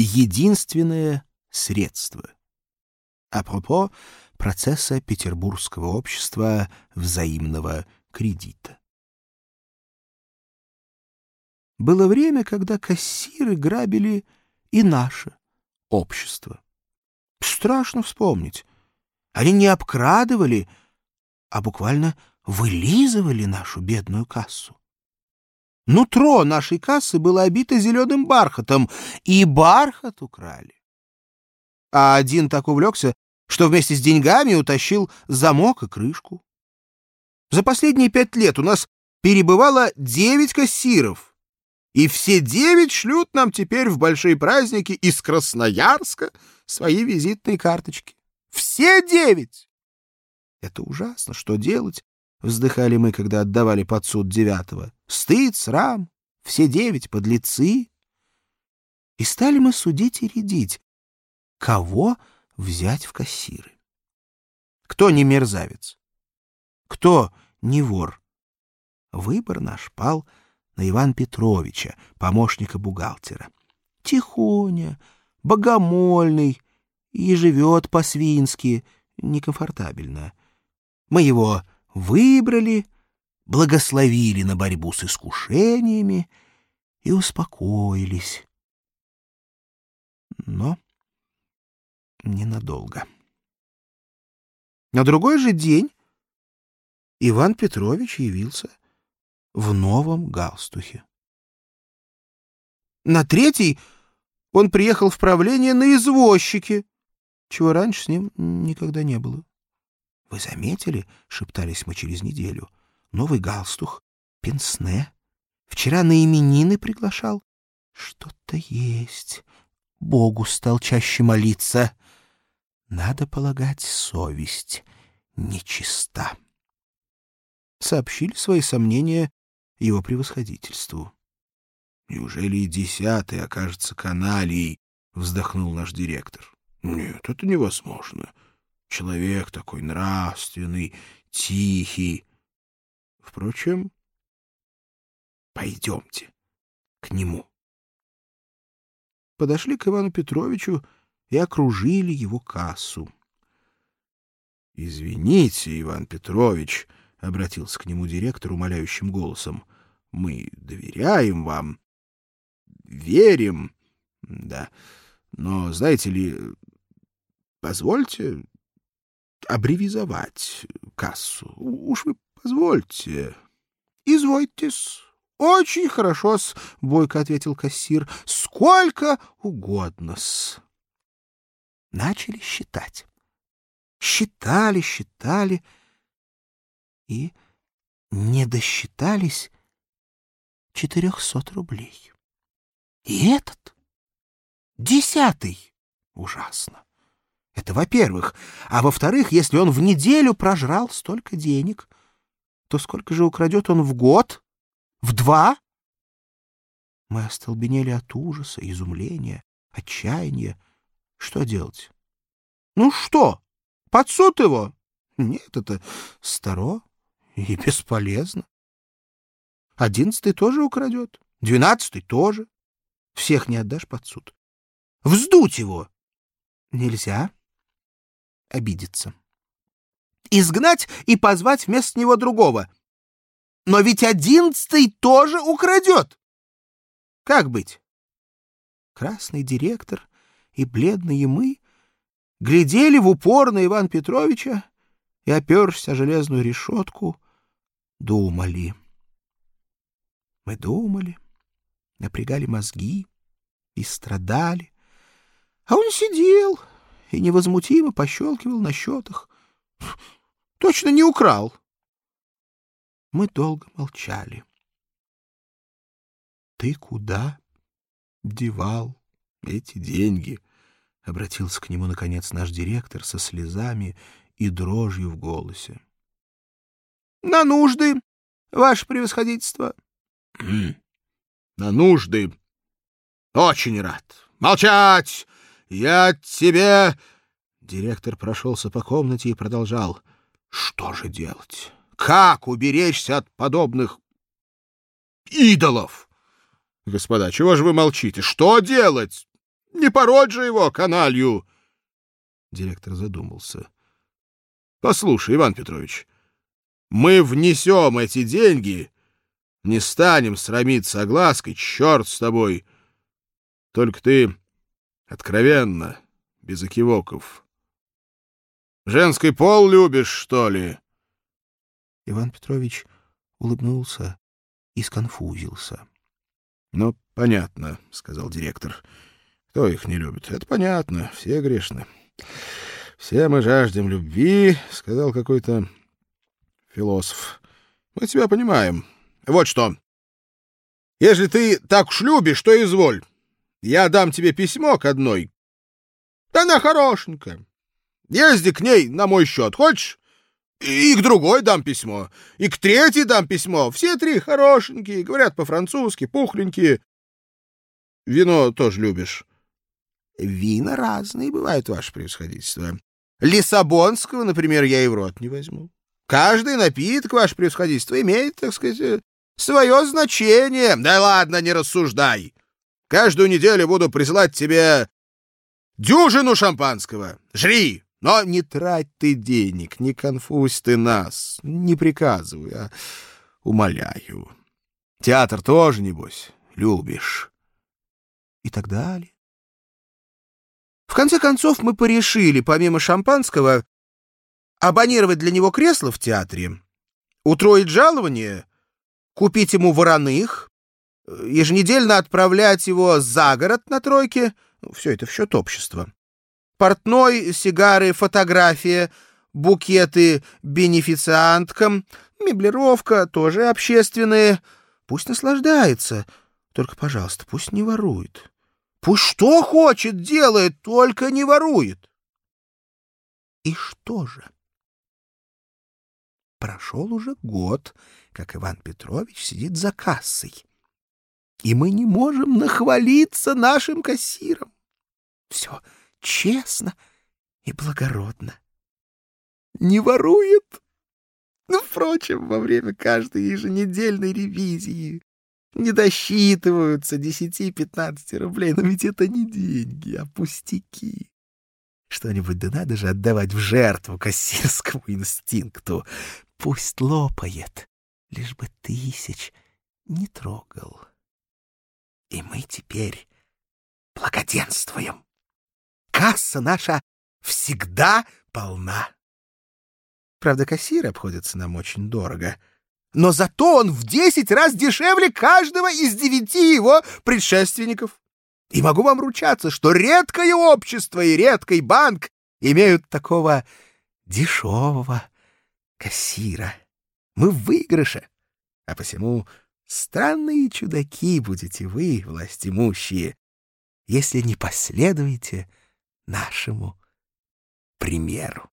единственное средство. Апропо процесса Петербургского общества взаимного кредита. Было время, когда кассиры грабили и наше общество. Страшно вспомнить. Они не обкрадывали, а буквально вылизывали нашу бедную кассу. Нутро нашей кассы было обито зеленым бархатом, и бархат украли. А один так увлекся, что вместе с деньгами утащил замок и крышку. За последние пять лет у нас перебывало девять кассиров, и все девять шлют нам теперь в большие праздники из Красноярска свои визитные карточки. Все девять! Это ужасно, что делать? Вздыхали мы, когда отдавали под суд девятого. Стыд, срам, все девять подлецы. И стали мы судить и рядить. Кого взять в кассиры? Кто не мерзавец? Кто не вор? Выбор наш пал на Ивана Петровича, помощника бухгалтера. Тихоня, богомольный, и живет по-свински, некомфортабельно. Мы его выбрали, благословили на борьбу с искушениями и успокоились. Но ненадолго. На другой же день Иван Петрович явился в новом галстухе. На третий он приехал в правление на извозчике, чего раньше с ним никогда не было. — Вы заметили, — шептались мы через неделю, — новый галстух, пенсне. Вчера на именины приглашал. Что-то есть. Богу стал чаще молиться. Надо полагать, совесть нечиста. Сообщили свои сомнения его превосходительству. — Неужели и десятый окажется каналией? — вздохнул наш директор. — Нет, это невозможно. Человек такой нравственный, тихий. Впрочем, пойдемте к нему. Подошли к Ивану Петровичу и окружили его кассу. — Извините, Иван Петрович, — обратился к нему директор умоляющим голосом, — мы доверяем вам, верим, да, но, знаете ли, позвольте аббревизовать кассу. Уж вы позвольте. — Извольте-с. — Очень хорошо-с, — бойко ответил кассир. — Сколько угодно-с. Начали считать. Считали, считали и не досчитались четырехсот рублей. И этот десятый ужасно. Это во-первых. А во-вторых, если он в неделю прожрал столько денег, то сколько же украдет он в год? В два? Мы остолбенели от ужаса, изумления, отчаяния. Что делать? Ну что, под суд его? Нет, это старо и бесполезно. Одиннадцатый тоже украдет, двенадцатый тоже. Всех не отдашь под суд. Вздуть его нельзя обидеться. Изгнать и позвать вместо него другого. Но ведь одиннадцатый тоже украдет. Как быть? Красный директор и бледные мы глядели в упор на Ивана Петровича и, опершись о железную решетку, думали. Мы думали, напрягали мозги и страдали. А он сидел и невозмутимо пощелкивал на счетах. Точно не украл. Мы долго молчали. — Ты куда девал эти деньги? — обратился к нему, наконец, наш директор со слезами и дрожью в голосе. — На нужды, ваше превосходительство. — На нужды. Очень рад. Молчать! Я тебе...» Директор прошелся по комнате и продолжал. «Что же делать? Как уберечься от подобных идолов? Господа, чего же вы молчите? Что делать? Не пороть же его, каналью!» Директор задумался. «Послушай, Иван Петрович, мы внесем эти деньги, не станем срамиться оглаской, черт с тобой. Только ты откровенно, без окивоков. Женский пол любишь, что ли?» Иван Петрович улыбнулся и сконфузился. — Ну, понятно, — сказал директор. — Кто их не любит? Это понятно, все грешны. Все мы жаждем любви, — сказал какой-то философ. Мы тебя понимаем. Вот что. Если ты так уж любишь, то изволь. Я дам тебе письмо к одной. Она хорошенькая. Езди к ней на мой счет. Хочешь? И к другой дам письмо, и к третьей дам письмо. Все три хорошенькие, говорят по-французски, пухленькие. Вино тоже любишь? Вина разные бывают, ваше превосходительство. Лиссабонского, например, я и в рот не возьму. Каждый напиток, ваше превосходительство, имеет, так сказать, свое значение. Да ладно, не рассуждай. Каждую неделю буду присылать тебе дюжину шампанского. Жри! Но не трать ты денег, не конфузь ты нас, не приказывай, а умоляю. Театр тоже, небось, любишь. И так далее. В конце концов мы порешили, помимо шампанского, абонировать для него кресло в театре, утроить жалование, купить ему вороных, еженедельно отправлять его за город на тройке, все это в счет общества. Портной, сигары, фотография, букеты бенефицианткам, меблировка, тоже общественные. Пусть наслаждается, только, пожалуйста, пусть не ворует. Пусть что хочет делает, только не ворует. И что же? Прошел уже год, как Иван Петрович сидит за кассой. И мы не можем нахвалиться нашим кассиром. Все честно и благородно. Не ворует. Ну, впрочем, во время каждой еженедельной ревизии не досчитываются 10-15 рублей, но ведь это не деньги, а пустяки. Что-нибудь да надо же отдавать в жертву кассирскому инстинкту. Пусть лопает, лишь бы тысяч не трогал. И мы теперь благоденствуем касса наша всегда полна. Правда, кассир обходится нам очень дорого, но зато он в десять раз дешевле каждого из девяти его предшественников. И могу вам ручаться, что редкое общество и редкий банк имеют такого дешевого кассира. Мы в выигрыше, а посему странные чудаки будете вы, властимущие, если не последуете нашему примеру.